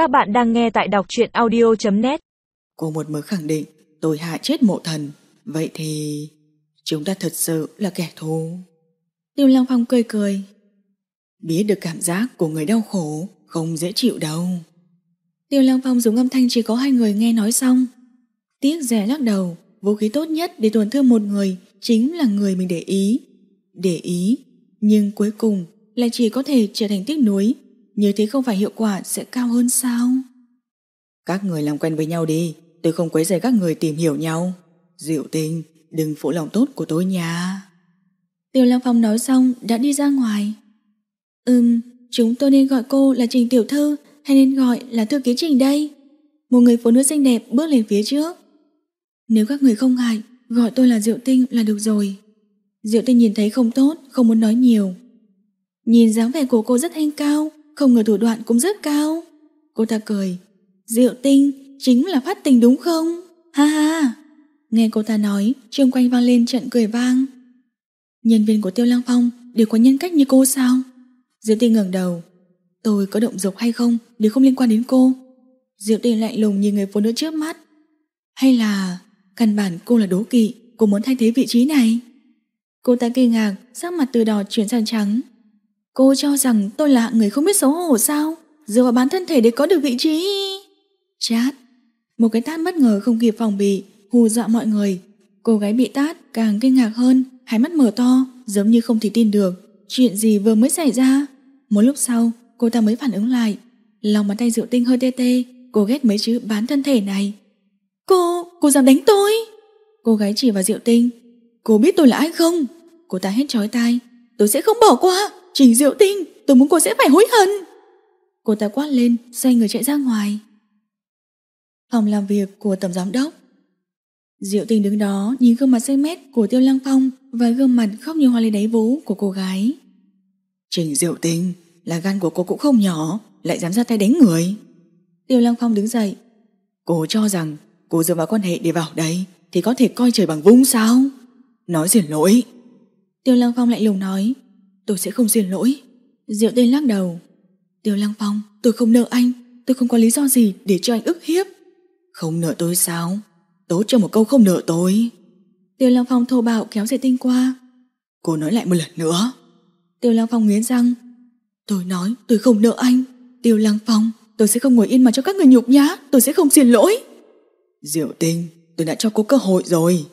Các bạn đang nghe tại đọc truyện audio.net Cô một mực khẳng định tôi hại chết mộ thần. Vậy thì chúng ta thật sự là kẻ thù. Tiêu Long Phong cười cười. Biết được cảm giác của người đau khổ không dễ chịu đâu. Tiêu Long Phong dùng âm thanh chỉ có hai người nghe nói xong. Tiếc rẻ lắc đầu, vũ khí tốt nhất để tổn thương một người chính là người mình để ý. Để ý, nhưng cuối cùng lại chỉ có thể trở thành tiếc nuối. Như thế không phải hiệu quả sẽ cao hơn sao? Các người làm quen với nhau đi, tôi không quấy rầy các người tìm hiểu nhau. Diệu tình, đừng phụ lòng tốt của tôi nha. Tiêu Long Phong nói xong đã đi ra ngoài. Ừm, chúng tôi nên gọi cô là Trình Tiểu Thư hay nên gọi là Thư Ký Trình đây? Một người phụ nữ xinh đẹp bước lên phía trước. Nếu các người không ngại, gọi tôi là Diệu Tinh là được rồi. Diệu Tinh nhìn thấy không tốt, không muốn nói nhiều. Nhìn dáng vẻ của cô rất thanh cao, không ngờ thủ đoạn cũng rất cao. Cô ta cười. Diệu Tinh chính là phát tình đúng không? Ha ha! Nghe cô ta nói, xung quanh vang lên trận cười vang. Nhân viên của Tiêu lang Phong đều có nhân cách như cô sao? Diệu Tinh ngẩng đầu. Tôi có động dục hay không đều không liên quan đến cô. Diệu Tinh lạnh lùng nhìn người phụ nữ trước mắt. Hay là căn bản cô là đố kỵ, cô muốn thay thế vị trí này? Cô ta kinh ngạc, sắc mặt từ đỏ chuyển sang trắng. Cô cho rằng tôi là người không biết xấu hổ sao? Dựa vào bán thân thể để có được vị trí. Chát. Một cái tát bất ngờ không kịp phòng bị, hù dọa mọi người. Cô gái bị tát càng kinh ngạc hơn, hai mắt mở to, giống như không thể tin được. Chuyện gì vừa mới xảy ra? Một lúc sau, cô ta mới phản ứng lại. Lòng bàn tay rượu Tinh hơi tê tê, cô ghét mấy chữ bán thân thể này. Cô, cô dám đánh tôi? Cô gái chỉ vào rượu Tinh. Cô biết tôi là ai không? Cô ta hét chói tai. Tôi sẽ không bỏ qua. Trình Diệu Tinh, tôi muốn cô sẽ phải hối hận. Cô ta quát lên, xoay người chạy ra ngoài. Phòng làm việc của tổng giám đốc. Diệu Tinh đứng đó nhìn gương mặt xanh mét của Tiêu Lăng Phong và gương mặt khóc như hoa lê đáy vú của cô gái. Trình Diệu Tinh, là gan của cô cũng không nhỏ, lại dám ra tay đánh người. Tiêu Lăng Phong đứng dậy. Cô cho rằng cô dựa vào quan hệ để vào đây thì có thể coi trời bằng vung sao? Nói xin lỗi. Tiêu Lăng Phong lạnh lùng nói. Tôi sẽ không xin lỗi. Diệu Tinh lắc đầu. Tiêu Lăng Phong, tôi không nợ anh. Tôi không có lý do gì để cho anh ức hiếp. Không nợ tôi sao? Tốt cho một câu không nợ tôi. Tiêu Lăng Phong thô bạo kéo Diệu Tinh qua. Cô nói lại một lần nữa. Tiêu Lăng Phong nghiến răng. Tôi nói tôi không nợ anh. Tiêu Lăng Phong, tôi sẽ không ngồi yên mà cho các người nhục nhã. Tôi sẽ không xin lỗi. Diệu Tinh, tôi đã cho cô cơ hội rồi.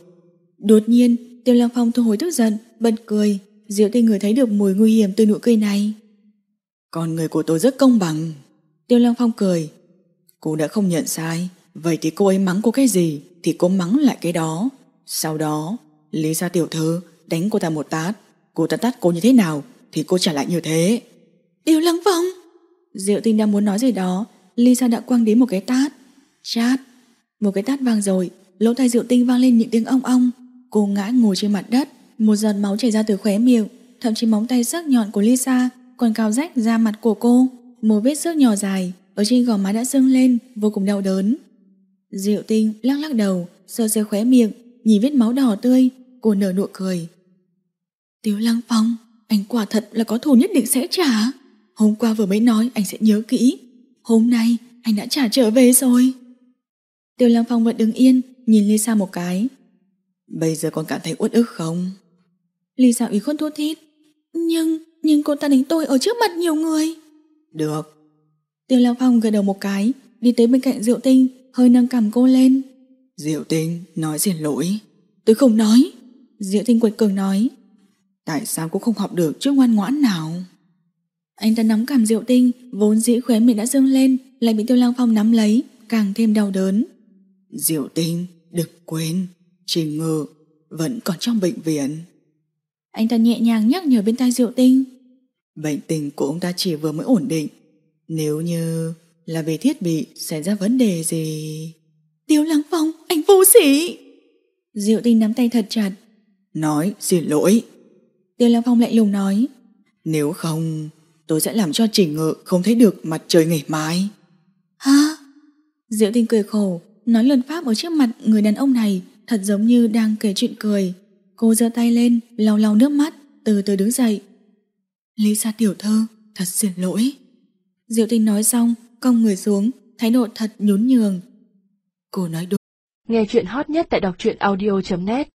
Đột nhiên, Tiêu Lăng Phong thu hồi tức giận, bật cười. Diệu Tinh người thấy được mùi nguy hiểm từ nụ cười này. Con người của tôi rất công bằng. Tiêu Lăng Phong cười. Cô đã không nhận sai, vậy thì cô ấy mắng cô cái gì thì cô mắng lại cái đó. Sau đó, Lisa tiểu thư đánh cô ta một tát. Cô ta tát cô như thế nào thì cô trả lại như thế. Tiêu Lăng Phong! Diệu Tinh đang muốn nói gì đó, Lisa đã quăng đến một cái tát. Chát! Một cái tát vang rồi, lỗ tai Diệu Tinh vang lên những tiếng ong ong. Cô ngã ngồi trên mặt đất, một giọt máu chảy ra từ khóe miệng, thậm chí móng tay sắc nhọn của Lisa còn cao rách ra mặt của cô. Một vết xước nhỏ dài ở trên gò má đã sưng lên, vô cùng đau đớn. Diệu Tinh lắc lắc đầu, sờ sờ khóe miệng, nhìn vết máu đỏ tươi, cô nở nụ cười. Tiếu Lăng Phong, anh quả thật là có thù nhất định sẽ trả. Hôm qua vừa mới nói anh sẽ nhớ kỹ. Hôm nay anh đã trả trở về rồi. Tiêu Lăng Phong vẫn đứng yên, nhìn Lisa một cái. Bây giờ còn cảm thấy uất ức không? Lisa ủy khuất thốt thít. Nhưng, nhưng cô ta đánh tôi ở trước mặt nhiều người. Được. Tiêu Lăng Phong gật đầu một cái, đi tới bên cạnh Diệu Tinh, hơi nâng cầm cô lên. Diệu Tinh, nói xin lỗi. Tôi không nói. Diệu Tinh quật cường nói. Tại sao cô không học được chút ngoan ngoãn nào? Anh ta nắm cảm Diệu Tinh, vốn dĩ khóe miệng đã dâng lên, lại bị Tiêu Lăng Phong nắm lấy, càng thêm đau đớn. Diệu Tinh, đừng quên, Trình Ngự vẫn còn trong bệnh viện. Anh ta nhẹ nhàng nhắc nhở bên tai Diệu Tinh. Bệnh tình của ông ta chỉ vừa mới ổn định. Nếu như là về thiết bị xảy ra vấn đề gì... Tiêu Lăng Phong, anh vô sĩ! Diệu Tinh nắm tay thật chặt. Nói xin lỗi. Tiêu Lăng Phong lạnh lùng nói. Nếu không, tôi sẽ làm cho Trình Ngự không thấy được mặt trời ngày mai. Hả? Diệu Tinh cười khổ, nói lần pháp ở trước mặt người đàn ông này thật giống như đang kể chuyện cười. Cô giơ tay lên, lau lau nước mắt, từ từ đứng dậy. Lisa tiểu thư, thật xin lỗi. Diệu Tinh nói xong, cong người xuống, thái độ thật nhún nhường. Cô nói đúng. Nghe chuyện hot nhất tại đọc truyện audio.net